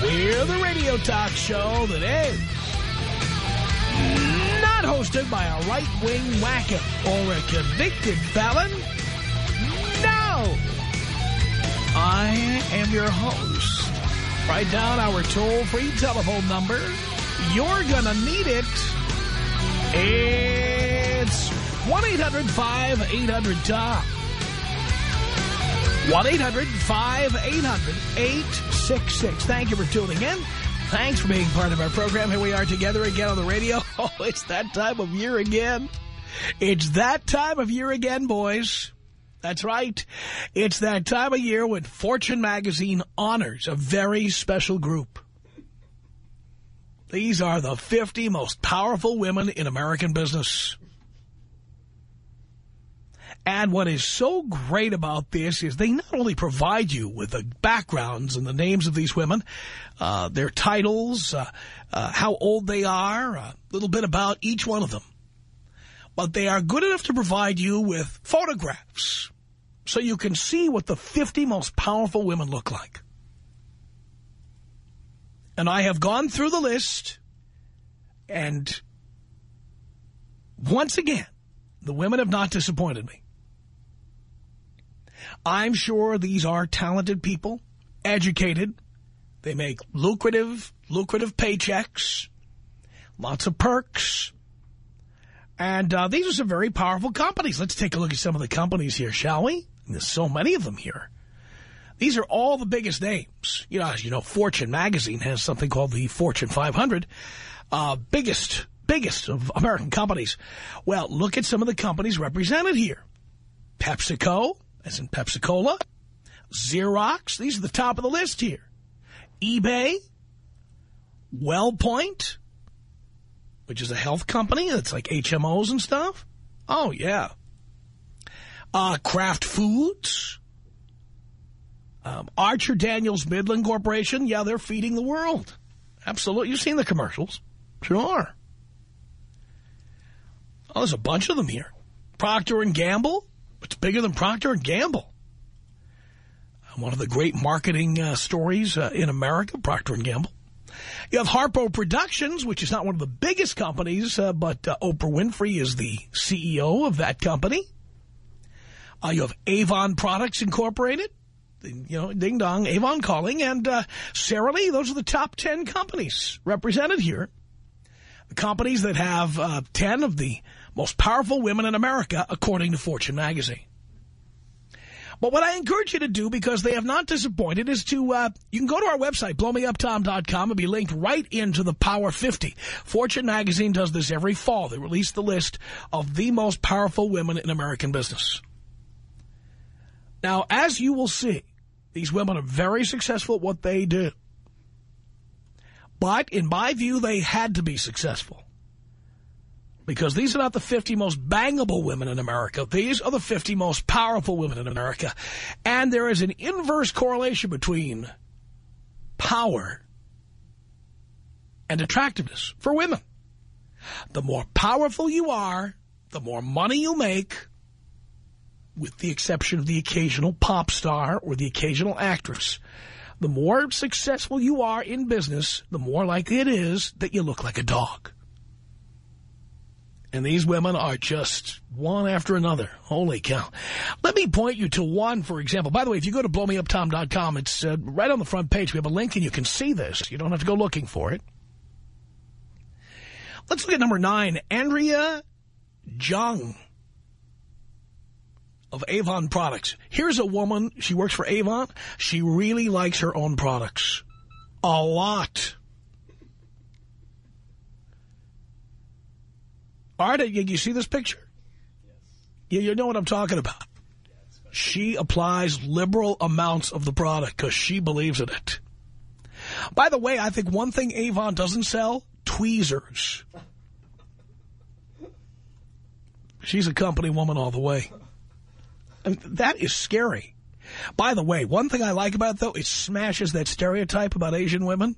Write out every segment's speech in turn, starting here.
We're the radio talk show that is not hosted by a right-wing whacker or a convicted felon. No! I am your host. Write down our toll-free telephone number. You're gonna need it. It's 1-800-5800-TOM. 1-800-5800-866. Thank you for tuning in. Thanks for being part of our program. Here we are together again on the radio. Oh, it's that time of year again. It's that time of year again, boys. That's right. It's that time of year when Fortune magazine honors a very special group. These are the 50 most powerful women in American business. And what is so great about this is they not only provide you with the backgrounds and the names of these women, uh, their titles, uh, uh, how old they are, a little bit about each one of them, but they are good enough to provide you with photographs so you can see what the 50 most powerful women look like. And I have gone through the list, and once again, the women have not disappointed me. I'm sure these are talented people, educated. They make lucrative, lucrative paychecks, lots of perks. And uh, these are some very powerful companies. Let's take a look at some of the companies here, shall we? There's so many of them here. These are all the biggest names. You know, as you know, Fortune magazine has something called the Fortune 500. Uh, biggest, biggest of American companies. Well, look at some of the companies represented here. PepsiCo, as in Pepsi-Cola, Xerox. These are the top of the list here. eBay, WellPoint, which is a health company. That's like HMOs and stuff. Oh, yeah. Uh, Kraft Foods. Um, Archer Daniels Midland Corporation. Yeah, they're feeding the world. Absolutely. You've seen the commercials. Sure. Oh, there's a bunch of them here. Procter & Gamble. It's bigger than Procter & Gamble. One of the great marketing uh, stories uh, in America, Procter & Gamble. You have Harpo Productions, which is not one of the biggest companies, uh, but uh, Oprah Winfrey is the CEO of that company. Uh, you have Avon Products Incorporated. You know, ding dong, Avon calling, and uh, Sara Lee. Those are the top 10 companies represented here. The companies that have 10 of the most powerful women in America, according to Fortune magazine. But what I encourage you to do, because they have not disappointed, is to, uh, you can go to our website, blowmeuptom.com, and be linked right into the Power 50. Fortune magazine does this every fall. They release the list of the most powerful women in American business. Now, as you will see, these women are very successful at what they do. But in my view, they had to be successful because these are not the 50 most bangable women in America. These are the 50 most powerful women in America. And there is an inverse correlation between power and attractiveness for women. The more powerful you are, the more money you make, with the exception of the occasional pop star or the occasional actress. The more successful you are in business, the more likely it is that you look like a dog. And these women are just one after another. Holy cow. Let me point you to one, for example. By the way, if you go to blowmeuptom.com, it's uh, right on the front page. We have a link and you can see this. You don't have to go looking for it. Let's look at number nine, Andrea Jung of Avon Products. Here's a woman, she works for Avon. She really likes her own products. A lot. Right, you, you see this picture? Yes. You, you know what I'm talking about. She applies liberal amounts of the product because she believes in it. By the way, I think one thing Avon doesn't sell, tweezers. She's a company woman all the way. And that is scary. By the way, one thing I like about it, though, it smashes that stereotype about Asian women.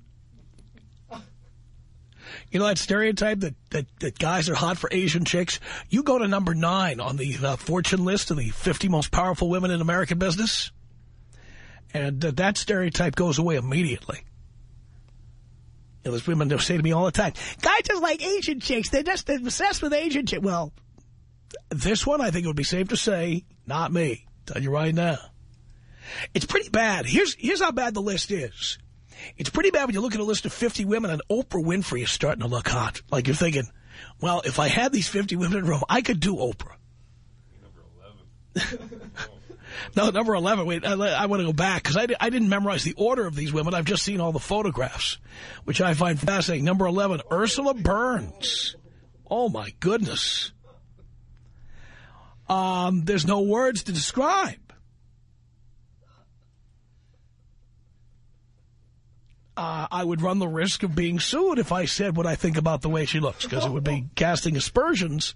You know that stereotype that, that, that guys are hot for Asian chicks? You go to number nine on the uh, Fortune list of the 50 most powerful women in American business, and uh, that stereotype goes away immediately. You know, those women say to me all the time, guys just like Asian chicks. They're just obsessed with Asian chicks. Well, this one, I think it would be safe to say, not me. Tell you right now. It's pretty bad. Here's, here's how bad the list is. It's pretty bad when you look at a list of 50 women and Oprah Winfrey is starting to look hot. Like you're thinking, well, if I had these 50 women in a room, I could do Oprah. Number 11. no, number 11. Wait, I, I want to go back because I, I didn't memorize the order of these women. I've just seen all the photographs, which I find fascinating. Number 11, Ursula Burns. Oh, my goodness. Um, there's no words to describe. Uh, I would run the risk of being sued if I said what I think about the way she looks, because it would be casting aspersions.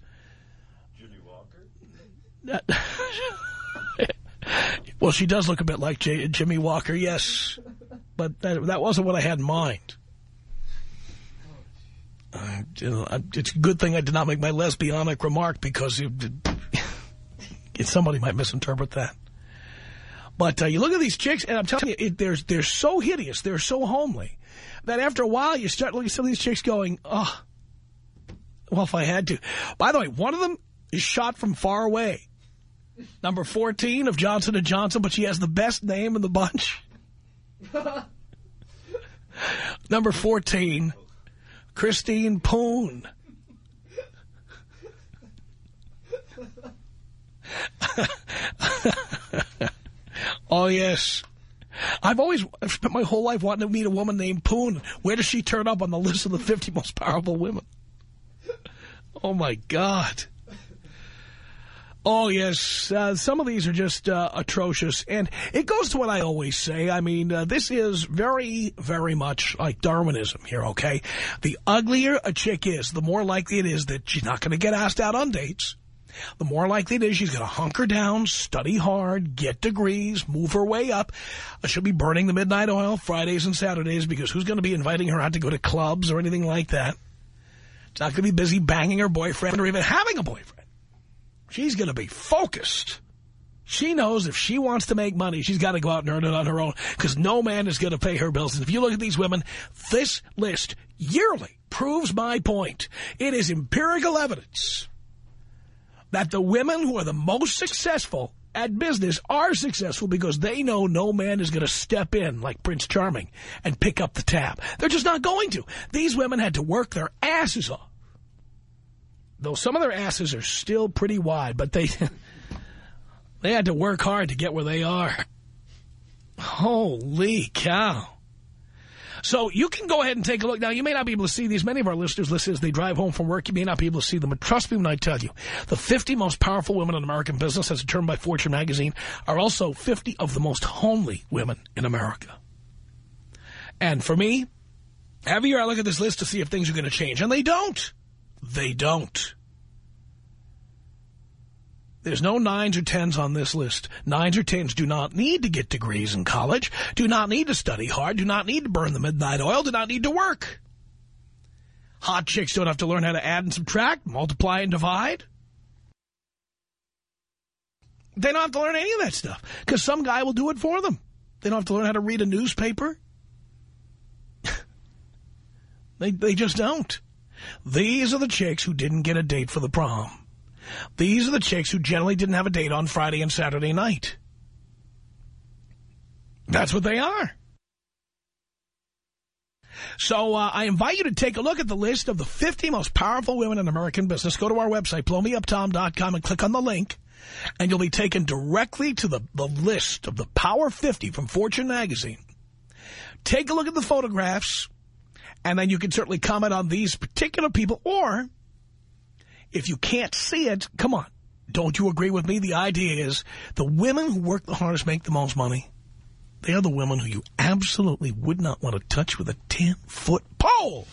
Jimmie Walker? well, she does look a bit like J Jimmie Walker, yes. But that, that, wasn't what I had in mind. Uh, you know, it's a good thing I did not make my lesbianic remark because it, it, somebody might misinterpret that. But uh, you look at these chicks, and I'm telling you, it, they're, they're so hideous, they're so homely, that after a while you start looking at some of these chicks going, oh, well, if I had to. By the way, one of them is shot from far away. Number 14 of Johnson & Johnson, but she has the best name in the bunch. Number 14, Christine Poon. Oh, yes. I've always I've spent my whole life wanting to meet a woman named Poon. Where does she turn up on the list of the 50 most powerful women? Oh, my God. Oh, yes. Uh, some of these are just uh, atrocious. And it goes to what I always say. I mean, uh, this is very, very much like Darwinism here, okay? The uglier a chick is, the more likely it is that she's not going to get asked out on dates the more likely it is she's going to hunker down, study hard, get degrees, move her way up. Uh, she'll be burning the midnight oil Fridays and Saturdays because who's going to be inviting her out to go to clubs or anything like that? It's not going to be busy banging her boyfriend or even having a boyfriend. She's going to be focused. She knows if she wants to make money, she's got to go out and earn it on her own because no man is going to pay her bills. And if you look at these women, this list yearly proves my point. It is empirical evidence that the women who are the most successful at business are successful because they know no man is going to step in like Prince Charming and pick up the tab. They're just not going to. These women had to work their asses off. Though some of their asses are still pretty wide, but they they had to work hard to get where they are. Holy cow. So you can go ahead and take a look. Now, you may not be able to see these. Many of our listeners listen as they drive home from work. You may not be able to see them. But trust me when I tell you, the 50 most powerful women in American business, as determined by Fortune magazine, are also 50 of the most homely women in America. And for me, every year I look at this list to see if things are going to change. And they don't. They don't. There's no nines or tens on this list. Nines or tens do not need to get degrees in college, do not need to study hard, do not need to burn the midnight oil, do not need to work. Hot chicks don't have to learn how to add and subtract, multiply and divide. They don't have to learn any of that stuff because some guy will do it for them. They don't have to learn how to read a newspaper. they, they just don't. These are the chicks who didn't get a date for the prom. These are the chicks who generally didn't have a date on Friday and Saturday night. That's what they are. So uh, I invite you to take a look at the list of the 50 most powerful women in American business. Go to our website, blowmeuptom.com, and click on the link, and you'll be taken directly to the, the list of the Power 50 from Fortune magazine. Take a look at the photographs, and then you can certainly comment on these particular people, or if you can't see it, come on. Don't you agree with me? The idea is the women who work the hardest make the most money. They are the women who you absolutely would not want to touch with a 10-foot pole.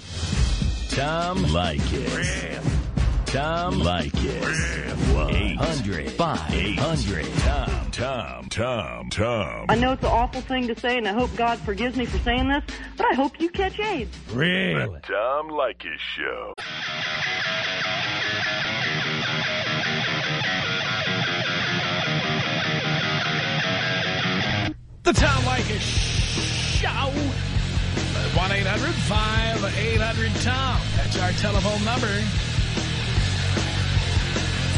Tom Leykis. Tom Leykis. 1-800-5800-TOM. Tom, Tom, Tom. I know it's an awful thing to say, and I hope God forgives me for saying this, but I hope you catch AIDS. Really? The Tom Leykis Show. The Tom Leykis Show. 1-800-5800-TOM. That's our telephone number.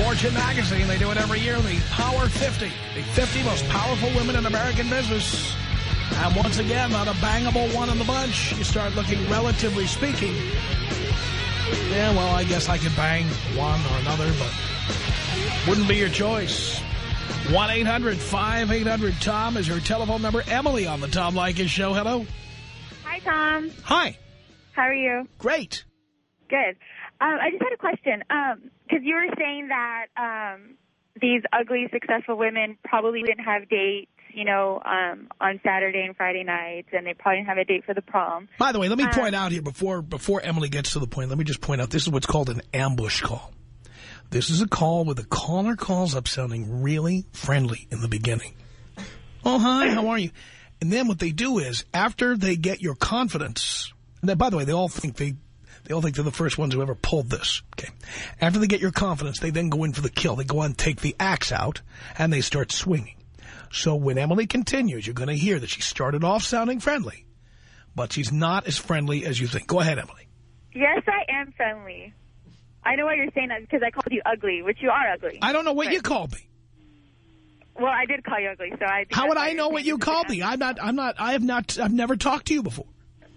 Fortune magazine, they do it every year. The Power 50. The 50 most powerful women in American business. And once again, not a bangable one in the bunch. You start looking relatively speaking. Yeah, well, I guess I could bang one or another, but wouldn't be your choice. 1-800-5800-TOM is her telephone number. Emily on the Tom Leykis show. Hello. Hi, Tom. Hi. How are you? Great. Good. Um, I just had a question. Because you were saying that um, these ugly, successful women probably didn't have dates, you know, um, on Saturday and Friday nights, and they probably didn't have a date for the prom. By the way, let me Um, point out here before before Emily gets to the point. Let me just point out this is what's called an ambush call. This is a call where the caller calls up sounding really friendly in the beginning. Oh, hi, how are you? And then what they do is after they get your confidence, by the way, they all think they they all think they're the first ones who ever pulled this. Okay. After they get your confidence, they then go in for the kill. They go on, and take the axe out, and they start swinging. So when Emily continues, you're going to hear that she started off sounding friendly, but she's not as friendly as you think. Go ahead, Emily. Yes, I am friendly. I know why you're saying that because I called you ugly, which you are ugly. I don't know what Right. you called me. well, I did call you ugly, so I. How would I know what you called me? I'm not, I'm not, I have not, I've never talked to you before.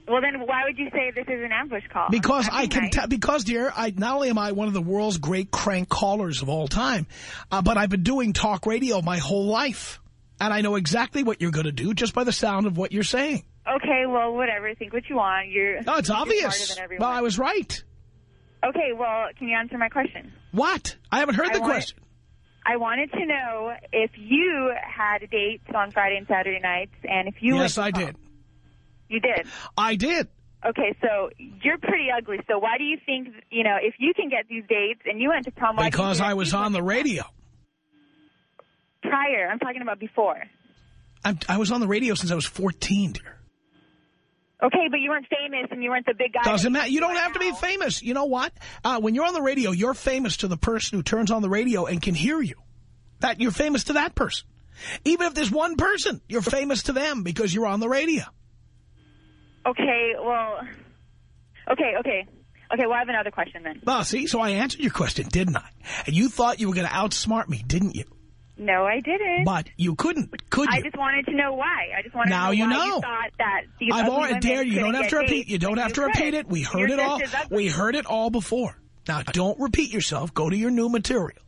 Well, then why would you say this is an ambush call? Because I'm can, nice. tell because dear, I not only am I one of the world's great crank callers of all time, uh, but I've been doing talk radio my whole life. And I know exactly what you're going to do just by the sound of what you're saying. Okay, well, whatever. Think what you want. You're. No, it's you're obvious. Well, I was right. Okay, well, can you answer my question? What? I haven't heard I the want- question. I wanted to know if you had dates on Friday and Saturday nights, and if you Yes, I did. You did. I did. Okay, so you're pretty ugly. So why do you think, you know, if you can get these dates and you went to prom, Because I was on the radio. Prior, I'm talking about before. I'm, I was on the radio since I was 14, dear. Okay, but you weren't famous and you weren't the big guy. Doesn't matter. You don't have to be famous. You know what? Uh, when you're on the radio, you're famous to the person who turns on the radio and can hear you. That You're famous to that person. Even if there's one person, you're famous to them because you're on the radio. Okay, well, okay, okay. Okay, well, I have another question then. Well, see, so I answered your question, didn't I? And you thought you were going to outsmart me, didn't you? No, I didn't. But you couldn't, could you? I just wanted to know why. I just wanted Now to you know why know. you thought that these I've already dared you. You don't have to repeat. You don't have to repeat it. We heard You're it all. We heard it all before. Now, don't repeat yourself. Go to your new material.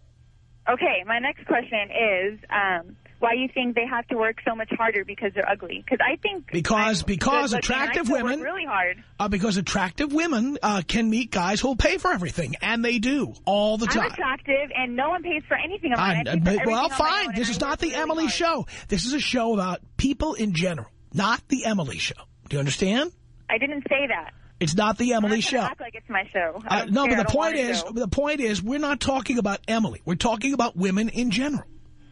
Okay, my next question is um, why you think they have to work so much harder because they're ugly? Because I think Because- I'm because good-looking and I attractive women- really hard. Uh, because attractive women uh, can meet guys who'll pay for everything, and they do all the time. I'm attractive, and no one pays for anything. I-. I well, fine. This is not the really Emily hard. show. This is a show about people in general, not the Emily show. Do you understand? I didn't say that. It's not the I'm Emily not show. act like it's my show. Uh, no, care. but the point is, the point is, we're not talking about Emily. We're talking about women in general.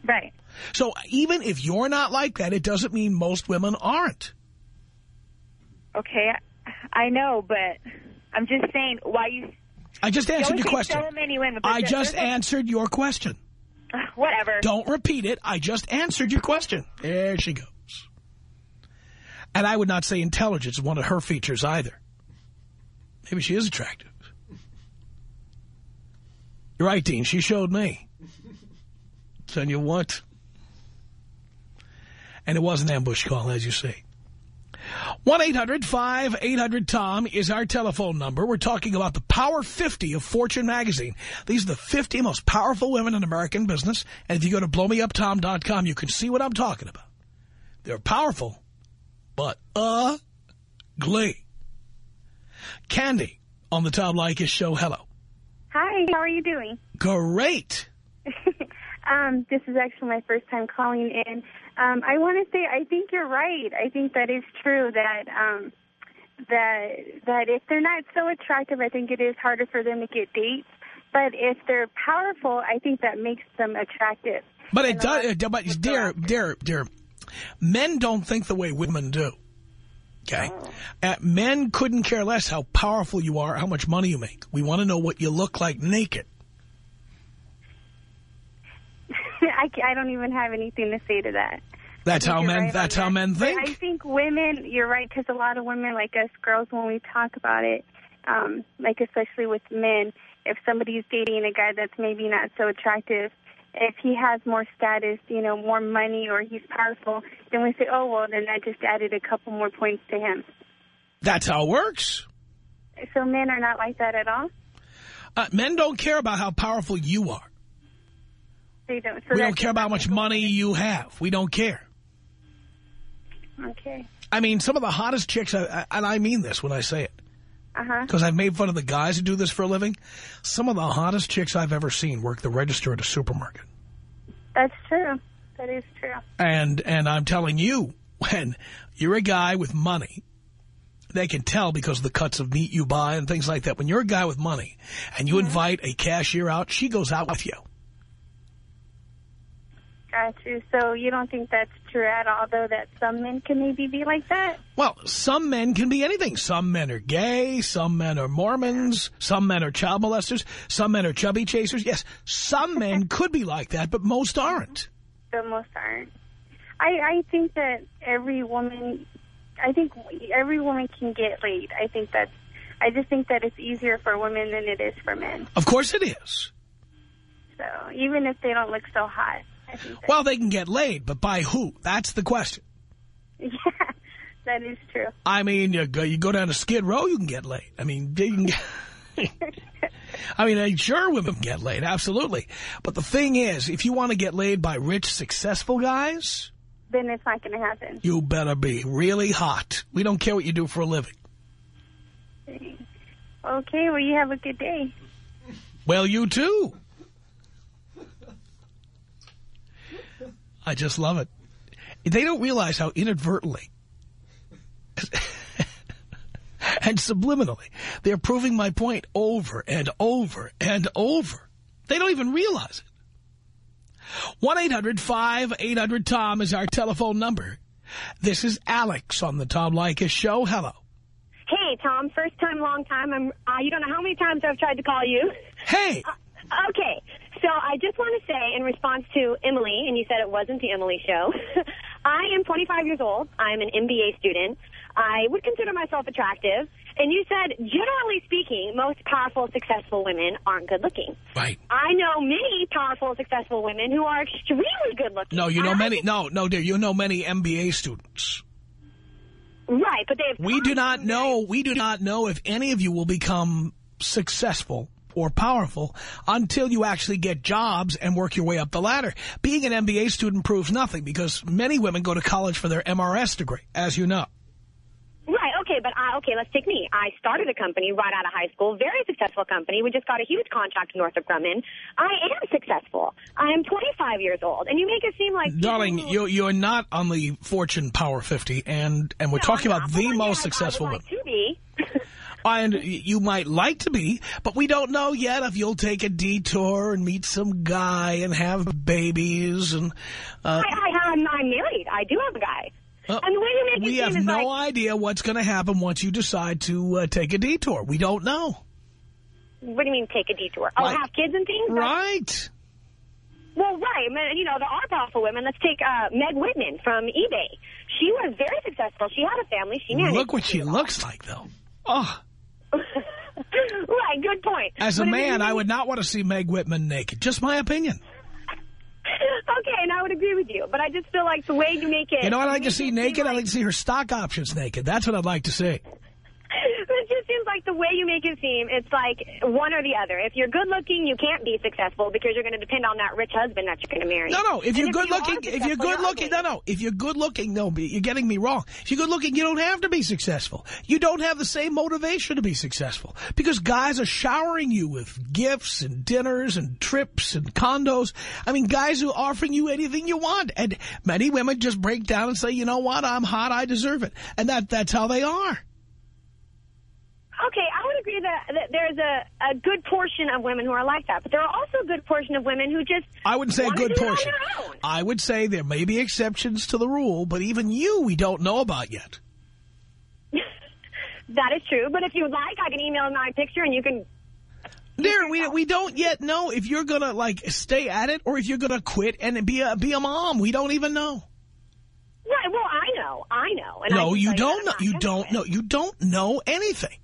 right. So even if you're not like that, it doesn't mean most women aren't. Okay, I know, but I'm just saying why you. I just answered your question. So many women. I just answered your question. Whatever. Don't repeat it. I just answered your question. There she goes. And I would not say intelligence is one of her features either. Maybe she is attractive. You're right, Dean. She showed me. Tell you what. And it was an ambush call, as you say. 1-800-5800-TOM is our telephone number. We're talking about the Power 50 of Fortune magazine. These are the 50 most powerful women in American business. And if you go to blowmeuptom.com, you can see what I'm talking about. They're powerful, but ugly. Candy on the Tom Leykis show. Hello. Hi, how are you doing? Great. um, this is actually my first time calling in. Um, I want to say I think you're right. I think that is true that um, that that if they're not so attractive, I think it is harder for them to get dates. But if they're powerful, I think that makes them attractive. But it does, lot it, of but dear, dear, dear, men don't think the way women do. Okay? Oh. Uh, men couldn't care less how powerful you are, how much money you make. We want to know what you look like naked. I, I don't even have anything to say to that. That's how men. right that's how that. men But think. I think women, you're right, because a lot of women, like us girls, when we talk about it, um, like especially with men, if somebody's dating a guy that's maybe not so attractive, if he has more status, you know, more money, or he's powerful, then we say, oh, well, then that just added a couple more points to him. That's how it works. So men are not like that at all. Uh, men don't care about how powerful you are. They don't. So we don't care about how much money you have. We don't care. Okay. I mean, some of the hottest chicks, and I mean this when I say it, Uh huh. because I've made fun of the guys who do this for a living. Some of the hottest chicks I've ever seen work the register at a supermarket. That's true. That is true. And and I'm telling you, when you're a guy with money, they can tell because of the cuts of meat you buy and things like that. When you're a guy with money and you invite a cashier out, she goes out with you. Got you. So you don't think that's true at all, though, that some men can maybe be like that? Well, some men can be anything. Some men are gay. Some men are Mormons. Some men are child molesters. Some men are chubby chasers. Yes, some men could be like that, but most aren't. The most aren't. I I think that every woman, I think every woman can get laid. I think that's. I just think that it's easier for women than it is for men. Of course it is. So even if they don't look so hot, I think that, Well, they can get laid, but by who? That's the question. yeah, that is true. I mean, you go, you go down to Skid Row, you can get laid. I mean, you can get... I mean, sure, women can get laid, absolutely. But the thing is, if you want to get laid by rich, successful guys, Then it's not going to happen. you better be really hot. We don't care what you do for a living. Okay, well, you have a good day. Well, you too. I just love it. They don't realize how inadvertently and subliminally they're proving my point over and over and over. They don't even realize it. 1-800-5800-TOM is our telephone number. This is Alex on the Tom Leykis Show. Hello. Hey, Tom. First time, long time. I'm. Uh, you don't know how many times I've tried to call you. Hey. Okay. So I just want to say, in response to Emily, and you said it wasn't the Emily show, I am 25 years old. I'm an MBA student. I would consider myself attractive. And you said, generally speaking, most powerful, successful women aren't good looking. Right. I know many powerful, successful women who are extremely good looking. No, you know I many. No, no, dear. You know many MBA students. Right, but they have We do not know, we do not know if any of you will become successful or powerful until you actually get jobs and work your way up the ladder. Being an MBA student proves nothing because many women go to college for their MRS degree, as you know. Right, okay, but I, okay, let's take me. I started a company right out of high school, very successful company. We just got a huge contract Northrop Grumman. I am successful. I am 25 years old, and you make it seem like... Darling, you, you're not on the Fortune Power 50, and, and we're No, talking about the most successful like to be. And you might like to be, but we don't know yet if you'll take a detour and meet some guy and have babies. And uh, I, I, I'm, I'm married. I do have a guy. uh, and the way you make we have no like... idea what's going to happen once you decide to uh, take a detour. We don't know. What do you mean take a detour? Oh, Like- have kids and things? Right. Well, right. I mean, you know, there are powerful women. Let's take uh, Meg Whitman from eBay. She was very successful. She had a family. She managed Look what she do it all. looks like, though. Oh, right, good point. as a But man, I would not want to see Meg Whitman naked. Just my opinion. Okay, and I would agree with you, but I just feel like the way you make it... You know what I'd like to see naked? I'd like- like to see her stock options naked. That's what I'd like to see. Seems like the way you make it seem, it's like one or the other. If you're good looking, you can't be successful because you're going to depend on that rich husband that you're going to marry. No, no. If And you're good you looking, if you're good looking, no, no. If you're good looking, no, you're getting me wrong. If you're good looking, you don't have to be successful. You don't have the same motivation to be successful because guys are showering you with gifts and dinners and trips and condos. I mean, guys who are offering you anything you want, and many women just break down and say, "You know what? I'm hot. I deserve it," and that that's how they are. Okay, I would agree that, that there's a, a good portion of women who are like that, but there are also a good portion of women who just I wouldn't say a good do it on portion. I would say there may be exceptions to the rule, but even you, we don't know about yet. That is true, but if you'd like, I can email my picture and you can... Dear, we we don't yet know if you're gonna like stay at it or if you're gonna quit and be a be a mom. We don't even know. Right, well, I know, I know. And no, you don't know. You don't know. You don't know anything.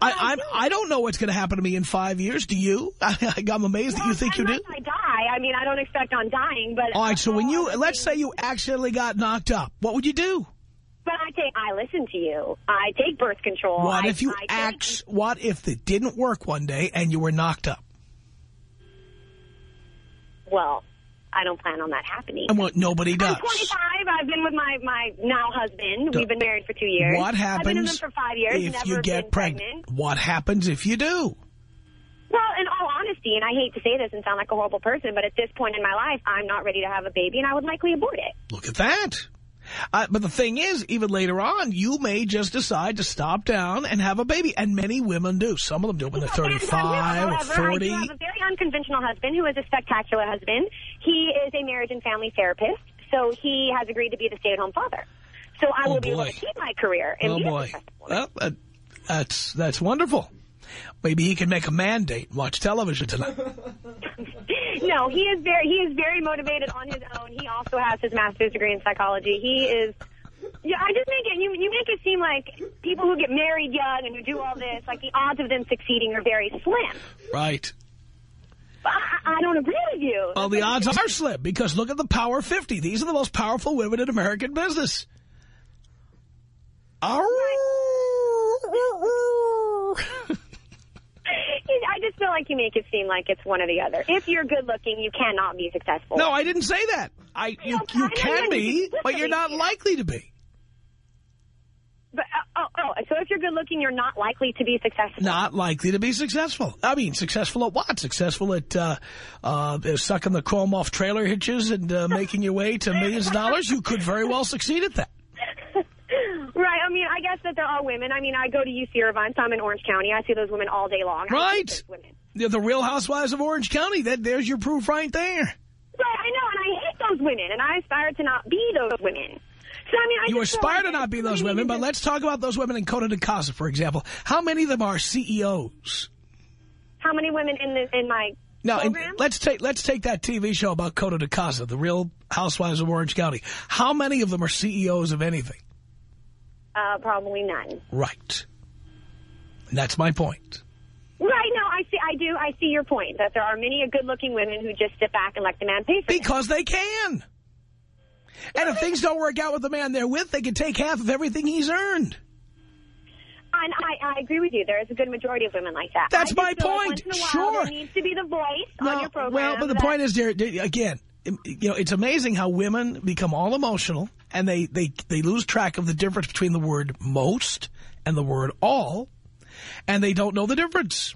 I I I'm. I don't know what's gonna happen to me in five years. Do you? I, I'm amazed that you think you do. I die, I mean, I don't expect on dying, but... All right. So when you let's say you accidentally got knocked up, what would you do? But I take, I listen to you. I take birth control. What I, if you act? What if it didn't work one day and you were knocked up? Well, I don't plan on that happening. And what nobody does. I'm 25. I've been with my, my now husband. We've been married for two years. What happens I've been with him for five years. if never you get pregnant? What happens if you do? Well, in all honesty, and I hate to say this and sound like a horrible person, but at this point in my life, I'm not ready to have a baby, and I would likely abort it. Look at that. Uh, but the thing is, even later on, you may just decide to stop down and have a baby. And many women do. Some of them do it when they're uh, 35 or however, I do have a very unconventional husband who is a spectacular husband. He is a marriage and family therapist, so he has agreed to be the stay-at-home father. So I Oh, will be able to keep my career and Oh, be boy. successful. Well, that, that's, that's wonderful. Maybe he can make a mandate and watch television tonight. No, he is very he is very motivated on his own. He also has his master's degree in psychology. He is. Yeah, I just make it you you make it seem like people who get married young and who do all this, like the odds of them succeeding are very slim. right. I, I don't agree with you. Well, the odds are slim because look at the Power 50. These are the most powerful women in American business. I just feel like you make it seem like it's one or the other. If you're good looking, you cannot be successful. No, I didn't say that. I you, you can be, but you're not likely to be. But uh, oh, oh, you're looking, you're not likely to be successful. Not likely to be successful. I mean, successful at what? Successful at uh, uh, sucking the chrome off trailer hitches and uh, making your way to millions of dollars? You could very well succeed at that. Right. I mean, I guess that there are women. I mean, I go to UC Irvine, so I'm in Orange County. I see those women all day long. Right. You're the Real Housewives of Orange County. That There's your proof right there. Right, I know, and I hate those women, and I aspire to not be those women. I mean, I You aspire to not be those women, but let's talk about those women in Coto de Caza, for example. How many of them are CEOs? How many women in the in my Now, let's take let's take that TV show about Coto de Caza, the Real Housewives of Orange County. How many of them are CEOs of anything? uh, probably none. Right. And that's my point. Right. No, I see. I do. I see your point that there are many good-looking women who just sit back and let the man pay for them. Because they can. And if things don't work out with the man they're with, they can take half of everything he's earned. And I, I agree with you. There is a good majority of women like that. That's my like point. in a while Sure. There needs to be the voice on your program. well, but the point is, there again, you know, it's amazing how women become all emotional and they, they, they lose track of the difference between the word most and the word all, and they don't know the difference.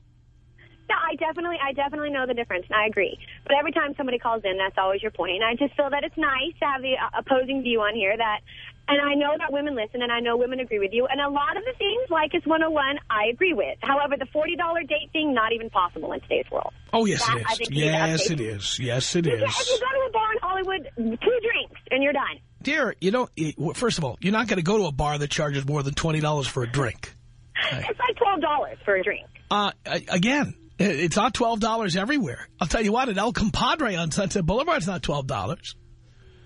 Yeah, I definitely, I definitely know the difference, and I agree. But every time somebody calls in, that's always your point. And I just feel that it's nice to have the uh, opposing view on here. That, and I know that women listen, and I know women agree with you. And a lot of the things, like it's 101, I agree with. However, the $40 date thing, not even possible in today's world. Oh, yes, That, it is. think you need to Yes, it is. Yes, it is. Yeah, if you go to a bar in Hollywood, two drinks, and you're done. Dear, you don't, first of all, you're not going to go to a bar that charges more than $20 for a drink. It's like $12 for a drink. Uh, again, it's not $12 everywhere. I'll tell you what, at El Compadre on Sunset Boulevard, it's not $12.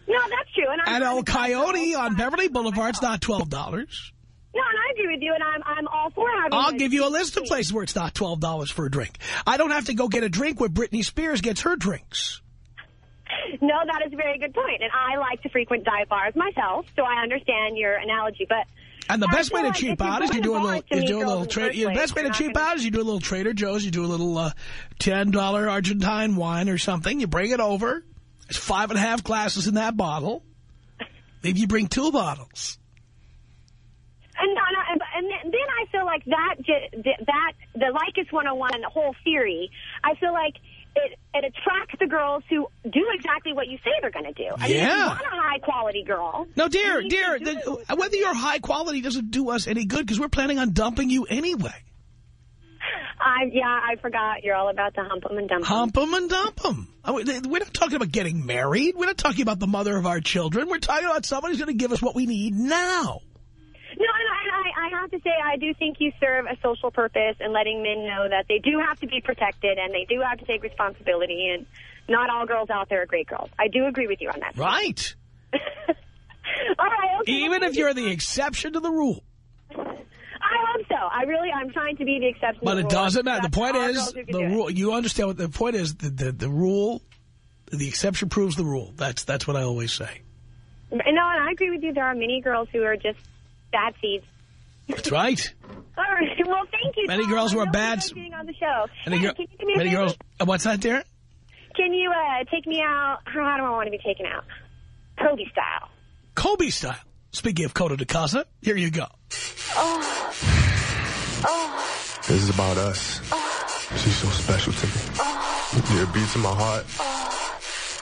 No, that's true. And I'm At El Coyote on Beverly Boulevard, it's not $12. No, and I agree with you, and I'm I'm all for having. I'll give you a list of places where it's not $12 for a drink. I don't have to go get a drink where Britney Spears gets her drinks. No, that is a very good point, and I like to frequent dive bars myself, so I understand your analogy. But And the I best way to cheap out is you do a little, you do a little trade. The best way to cheap out is you do a little Trader Joe's. You do a little uh, ten dollar Argentine wine or something. You bring it over. There's five and a half glasses in that bottle. Maybe you bring two bottles. And, no, no, and, and then I feel like that, that the Leykis 101 and the whole theory, I feel like it, it attracts the girls who do exactly what you say they're going to do. I mean, if Yeah. you want a high-quality girl... No, dear, dear, the, whether you're high quality doesn't do us any good because we're planning on dumping you anyway. I, yeah, I forgot. You're all about the hump 'em and dump 'em. Hump 'em and dump 'em. I mean, We're not talking about getting married. We're not talking about the mother of our children. We're talking about somebody who's going to give us what we need now. I, have to say, I do think you serve a social purpose in letting men know that they do have to be protected and they do have to take responsibility, and not all girls out there are great girls. I do agree with you on that. Right. all right, okay. Even if you're the exception to the rule. I hope so. I really, I'm trying to be the exception. But to it rule. doesn't matter. The point is, girls who can the rule. You understand what the point is? The, the the rule, the exception proves the rule. That's that's what I always say. No, and I agree with you. There are many girls who are just bad seeds. That's right. All right. Well, thank you. Many Tom. girls who I are really bad- being on the show. Many, Hey, gir- can you do me a many girls. uh, What's that, dear? Can you uh, take me out? How do I want to be taken out? Kobe style. Kobe style. Speaking of Coto de Caza, here you go. Oh Oh. This is about us. She's so special to me. Yeah, it beats in my heart.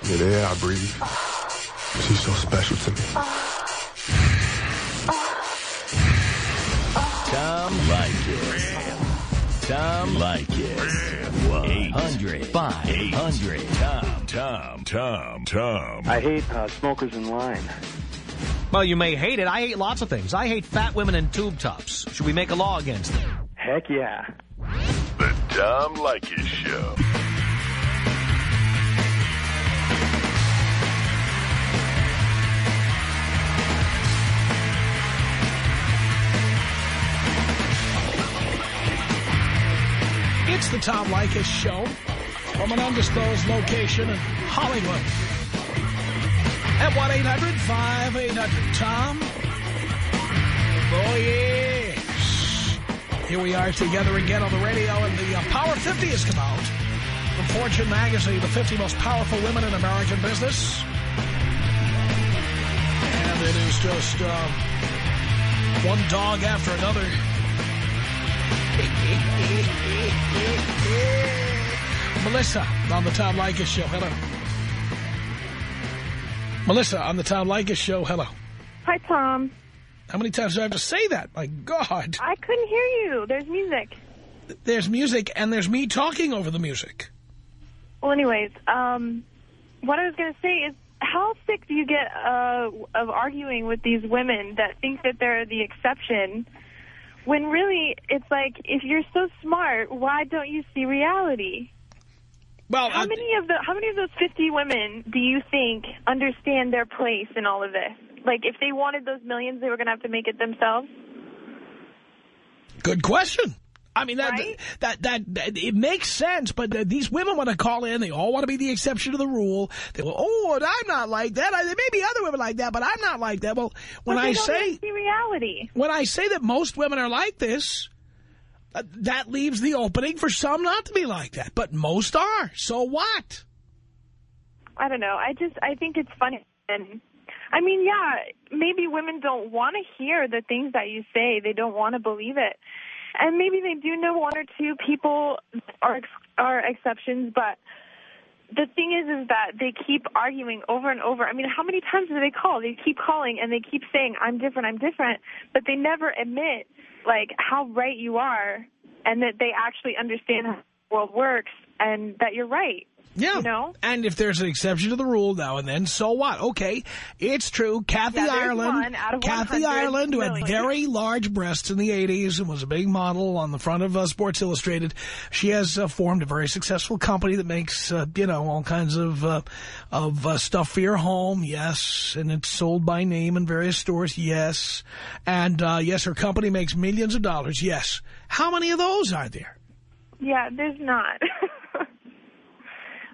Yeah, the air I breathe. She's so special to me. Tom Leykis. Tom Leykis. 800 5800 Tom. Tom. Tom. Tom. I hate uh, smokers in line. Well, you may hate it. I hate lots of things. I hate fat women in tube tops. Should we make a law against them? Heck yeah. The Tom Leykis Show. It's the Tom Leykis Show from an undisclosed location in Hollywood. At 1-800-5800-TOM. Oh, yes. Here we are together again on the radio, and the uh, Power 50 has come out from Fortune magazine, the 50 most powerful women in American business. And it is just uh, one dog after another. Melissa on the Tom Leykis Show. Hello. Melissa on the Tom Leykis Show. Hello. Hi, Tom. How many times do I have to say that? My God. I couldn't hear you. There's music. There's music and there's me talking over the music. Well, anyways, um, what I was going to say is, how sick do you get uh, of arguing with these women that think that they're the exception, when really it's like, if you're so smart, why don't you see reality? Well, How uh, many of the how many of those 50 women do you think understand their place in all of this? Like, if they wanted those millions, they were going to have to make it themselves. good question. I mean, that, Right? that, that, that, it makes sense, but these women want to call in. They all want to be the exception to the rule. They go, oh, and I'm not like that. I, there may be other women like that, but I'm not like that. Well, when I say... reality. when I say that most women are like this, uh, that leaves the opening for some not to be like that. But most are. So what? I don't know. I just I think it's funny. And I mean, yeah, maybe women don't want to hear the things that you say. They don't want to believe it. And maybe they do know one or two people are are exceptions, but the thing is is that they keep arguing over and over. I mean, how many times do they call? They keep calling and they keep saying I'm different, I'm different, but they never admit like how right you are and that they actually understand how the world works and that you're right. Yeah. You know? And if there's an exception to the rule now and then, so what? Okay, it's true. Kathy Yeah, Ireland, one out of Kathy Ireland, who had very large breasts in the 80s and was a big model on the front of uh, Sports Illustrated. She has uh, formed a very successful company that makes, uh, you know, all kinds of uh, of uh, stuff for your home. Yes, and it's sold by name in various stores. Yes, and uh, yes, her company makes millions of dollars. Yes. How many of those are there? Yeah, there's not.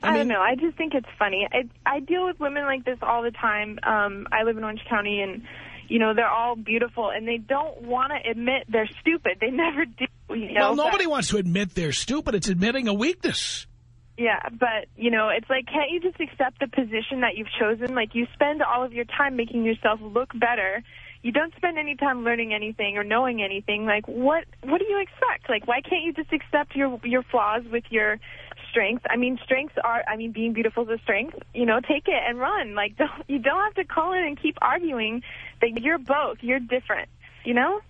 I, mean- don't know. I just think it's funny. I, I deal with women like this all the time. Um, I live in Orange County, and you know, they're all beautiful, and they don't want to admit they're stupid. They never do. You know, well, nobody but, wants to admit they're stupid. It's admitting a weakness. Yeah, but, you know, it's like, can't you just accept the position that you've chosen? Like, you spend all of your time making yourself look better. You don't spend any time learning anything or knowing anything. Like, what what do you expect? Like, why can't you just accept your your flaws with your strengths? I mean, strengths are, I mean, being beautiful is a strength. You know, take it and run. Like, don't you don't have to call in and keep arguing that you're both. You're different, you know?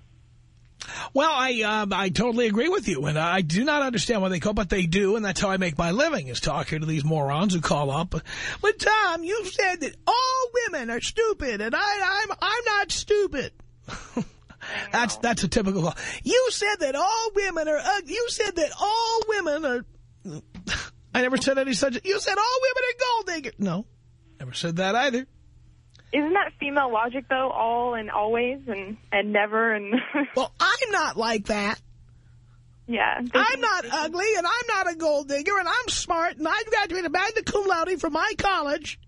Well, I um, I totally agree with you, and I do not understand why they call, but they do, and that's how I make my living, is talking to these morons who call up. But, Tom, you said that all women are stupid, and I, I'm I'm not stupid. that's that's a typical call. You said that all women are, uh, you said that all women are, I never said any such, you said all women are gold diggers. No, never said that either. Isn't that female logic, though, all and always and, and never? and Well, I'm not like that. Yeah. I'm not ugly, and I'm not a gold digger, and I'm smart, and I graduated magna cum laude from my college.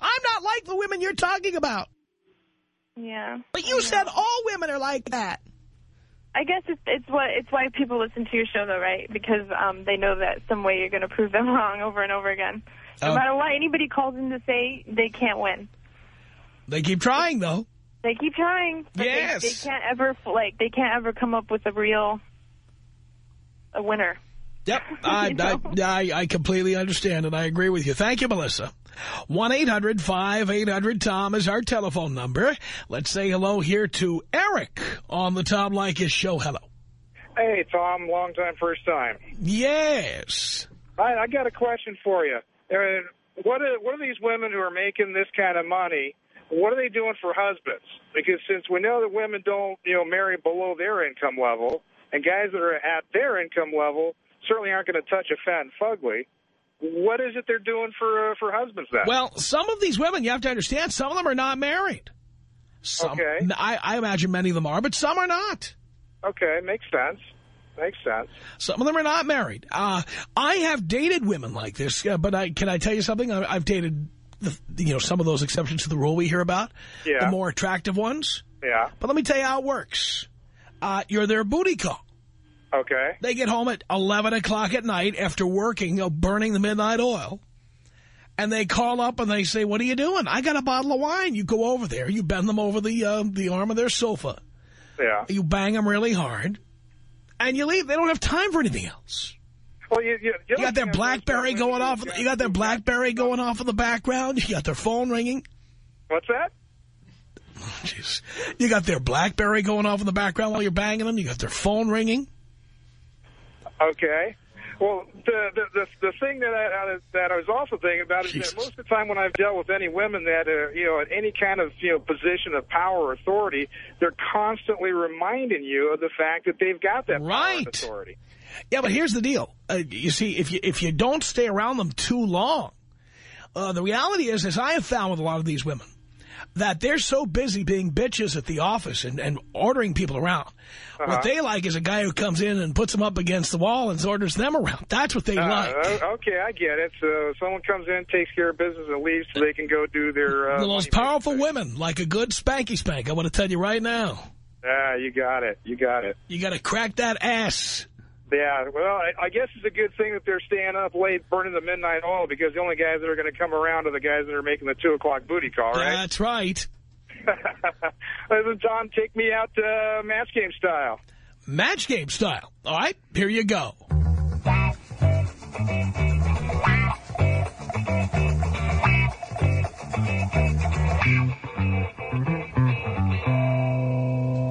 I'm not like the women you're talking about. Yeah. But you said all women are like that. I guess it's it's what it's why people listen to your show, though, right? Because um, they know that some way you're going to prove them wrong over and over again. No Oh. matter what anybody calls in to say, they can't win. They keep trying, though. They keep trying. Yes. They, they can't ever like they can't ever come up with a real a winner. Yep, I, I, I, I completely understand, and I agree with you. Thank you, Melissa. 1-800-5800-TOM is our telephone number. Let's say hello here to Eric on the Tom Leykis show. Hello. Hey, Tom, long time, first time. Yes. I, I got a question for you. What are, what are these women who are making this kind of money, what are they doing for husbands? Because since we know that women don't, you know, marry below their income level, and guys that are at their income level certainly aren't going to touch a fat and fugly, what is it they're doing for uh, for husbands then? Well, some of these women, you have to understand, some of them are not married. Some, Okay. I, I imagine many of them are, but some are not. Okay, makes sense. Makes sense. Some of them are not married. Uh, I have dated women like this, uh, but I, can I tell you something? I, I've dated, the, you know, some of those exceptions to the rule we hear about. Yeah. The more attractive ones. Yeah. But let me tell you how it works. Uh, you're their booty call. Okay. They get home at 11 o'clock at night after working, you know, burning the midnight oil. And they call up and they say, what are you doing? I got a bottle of wine. You go over there. You bend them over the, uh, the arm of their sofa. Yeah. You bang them really hard. And you leave. They don't have time for anything else. Well, you, you, You got their BlackBerry going off. You got their BlackBerry going off in the background. You got their phone ringing. What's that? Jeez. You got their BlackBerry going off in the background while you're banging them. You got their phone ringing. Okay. Well, the the the, the thing that I, that I was also thinking about is that most of the time when I've dealt with any women that are you know at any kind of you know position of power or authority, they're constantly reminding you of the fact that they've got that power and authority. Yeah, but here's the deal. Uh, you see, if you if you don't stay around them too long, uh, the reality is, as I have found with a lot of these women, that they're so busy being bitches at the office and, and ordering people around. Uh-huh. What they like is a guy who comes in and puts them up against the wall and orders them around. That's what they Uh, like. okay, I get it. So someone comes in, takes care of business, and leaves, so they can go do their. Uh, the most powerful women, like a good spanky spank. I want to tell you right now. Ah, you got it. You got it. You got to crack that ass. Yeah, well, I, I guess it's a good thing that they're staying up late burning the midnight oil because the only guys that are going to come around are the guys that are making the 2 o'clock booty call, right? That's right. Listen, Tom, take me out uh, match game style. Match game style. All right, here you go.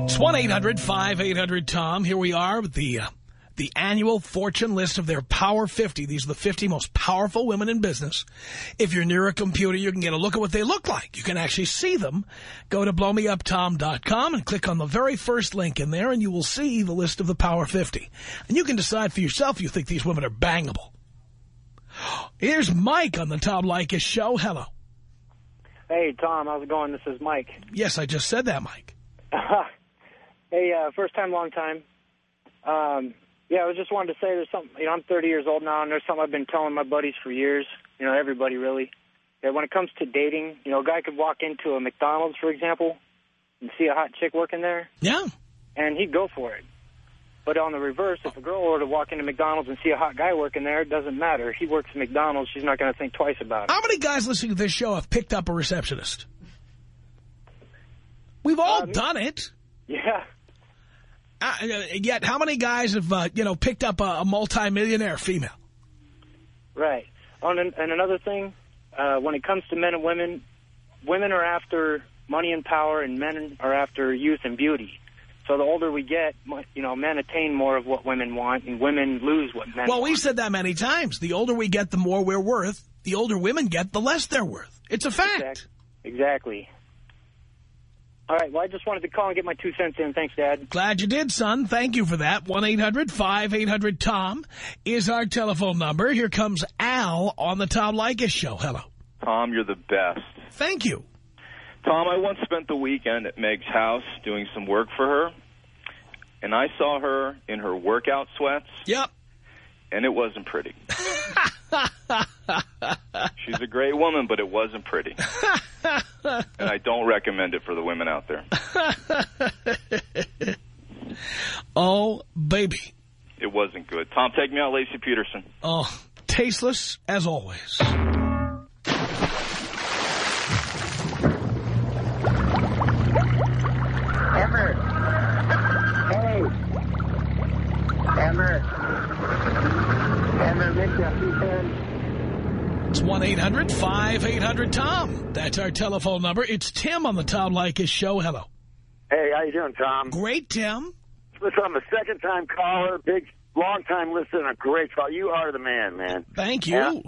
It's 1-800-5800-TOM. Here we are with the, uh, the annual fortune list of their Power 50. These are the 50 most powerful women in business. If you're near a computer, you can get a look at what they look like. You can actually see them. Go to blowmeuptom.com and click on the very first link in there, and you will see the list of the Power 50. And you can decide for yourself if you think these women are bangable. Here's Mike on the Tom Leykis show. Hello. Hey, Tom, how's it going? This is Mike. Yes, I just said that, Mike. hey, uh, first time, long time. Um, yeah, I was just wanted to say there's something, you know, I'm 30 years old now, and there's something I've been telling my buddies for years, you know, everybody really. That when it comes to dating, you know, a guy could walk into a McDonald's, for example, and see a hot chick working there, Yeah. and he'd go for it. But on the reverse, if a girl were to walk into McDonald's and see a hot guy working there, it doesn't matter. He works at McDonald's, she's not going to think twice about it. How many guys listening to this show have picked up a receptionist? We've all uh, done it. Yeah. Uh, yet, how many guys have, uh, you know, picked up a, a multimillionaire female? Right. On an, and another thing, uh, when it comes to men and women, women are after money and power, and men are after youth and beauty. So the older we get, you know, men attain more of what women want, and women lose what men Well, we've said that many times. The older we get, the more we're worth. The older women get, the less they're worth. It's a fact. Exact- Exactly. All right. Well, I just wanted to call and get my two cents in. Thanks, Dad. Glad you did, son. Thank you for that. 1-800-5800-TOM is our telephone number. Here comes Al on the Tom Leykis Show. Hello. Tom, you're the best. Thank you. Tom, I once spent the weekend at Meg's house doing some work for her, and I saw her in her workout sweats. Yep. And it wasn't pretty. She's a great woman, but it wasn't pretty. and I don't recommend it for the women out there. Oh, baby. It wasn't good. Tom, take me out, Laci Peterson. Oh, tasteless as always. Emmer. Hey. Emmer. Emmer, Mitchell, you can. It's 1-800-5800-TOM. That's our telephone number. It's Tim on the Tom Leykis Show. Hello. Hey, how you doing, Tom? Great, Tim. Listen, I'm a second-time caller, big, long-time listener, a great call. You are the man, man. Thank you. And,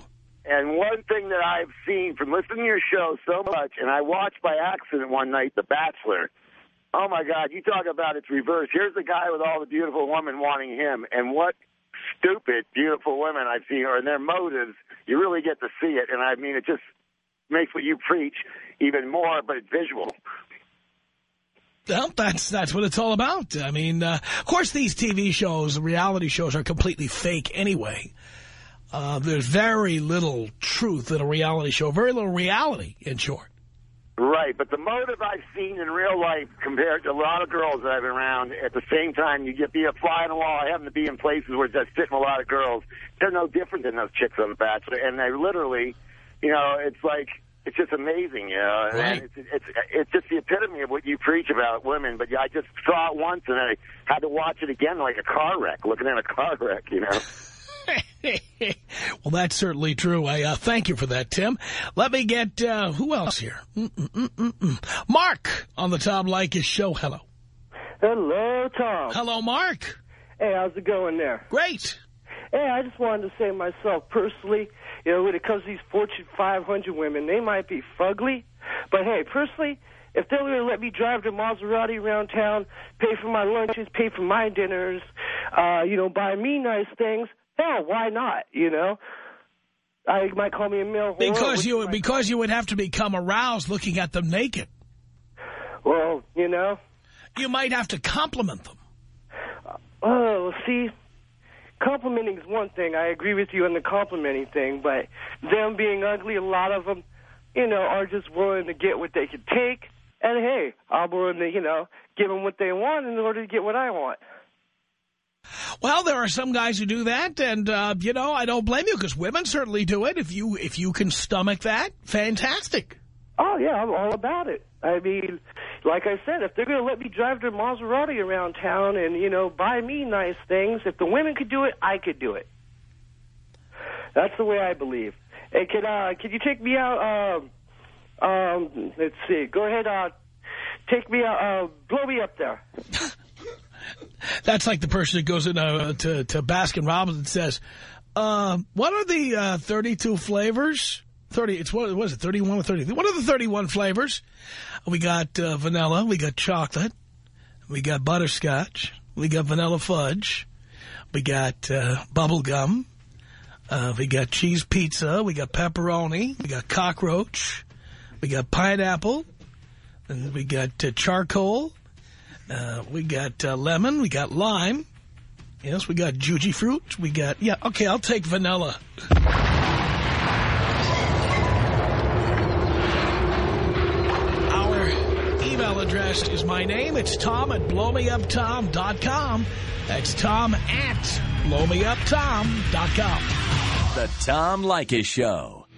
and one thing that I've seen from listening to your show so much, and I watched by accident one night, The Bachelor. Oh, my God, you talk about it's reverse. Here's the guy with all the beautiful women wanting him, and what stupid, beautiful women I've seen, or their motives, you really get to see it. And, I mean, it just makes what you preach even more, but it's visual. Well, that's that's what it's all about. I mean, uh, of course, these TV shows, reality shows, are completely fake anyway. Uh, there's very little truth in a reality show, very little reality, in short. Right, but the motive I've seen in real life compared to a lot of girls that I've been around, at the same time, you get be a fly on the wall. I happen to be in places where it's just sitting a lot of girls. They're no different than those chicks on The Bachelor, and they literally, you know, it's like it's just amazing, you know. Right. And it's, it's it's just the epitome of what you preach about women. But yeah, I just saw it once, and I had to watch it again like a car wreck, looking at a car wreck, you know. Well, that's certainly true. I uh, thank you for that, Tim. Let me get, uh, who else here? Mm-mm-mm-mm-mm. Mark on the Tom Leykis show. Hello. Hello, Tom. Hello, Mark. Hey, how's it going there? Great. Hey, I just wanted to say myself personally, you know, when it comes to these Fortune 500 women, they might be fugly, but hey, personally, if they were to let me drive their Maserati around town, pay for my lunches, pay for my dinners, uh, you know, buy me nice things, hell, why not, you know? I might call me a male. Because you because you would have to become aroused looking at them naked. Well, you know. You might have to compliment them. Uh, oh, see, complimenting is one thing. I agree with you on the complimenting thing, but them being ugly, a lot of them, you know, are just willing to get what they can take. And hey, I'm willing to, you know, give them what they want in order to get what I want. Well, there are some guys who do that, and, uh, you know, I don't blame you, because women certainly do it. If you if you can stomach that, fantastic. Oh, yeah, I'm all about it. I mean, like I said, if they're going to let me drive their Maserati around town and, you know, buy me nice things, if the women could do it, I could do it. That's the way I believe. Hey, can, uh, can you take me out, um, um, let's see, go ahead, uh, take me out, uh, blow me up there. That's like the person that goes in uh, to, to Baskin Robbins and says, uh, what are the uh, 32 flavors? 30, it's what, is it, 31 or 30? What are the 31 flavors? We got uh, vanilla, we got chocolate, we got butterscotch, we got vanilla fudge, we got uh, bubble gum, uh, we got cheese pizza, we got pepperoni, we got cockroach, we got pineapple, and we got uh, charcoal, uh, we got uh, lemon, we got lime, yes, we got juji fruit, we got, yeah, okay, I'll take vanilla. Our email address is my name. It's Tom at blowmeuptom.com. That's Tom at blowmeuptom.com. The Tom Leykis Show.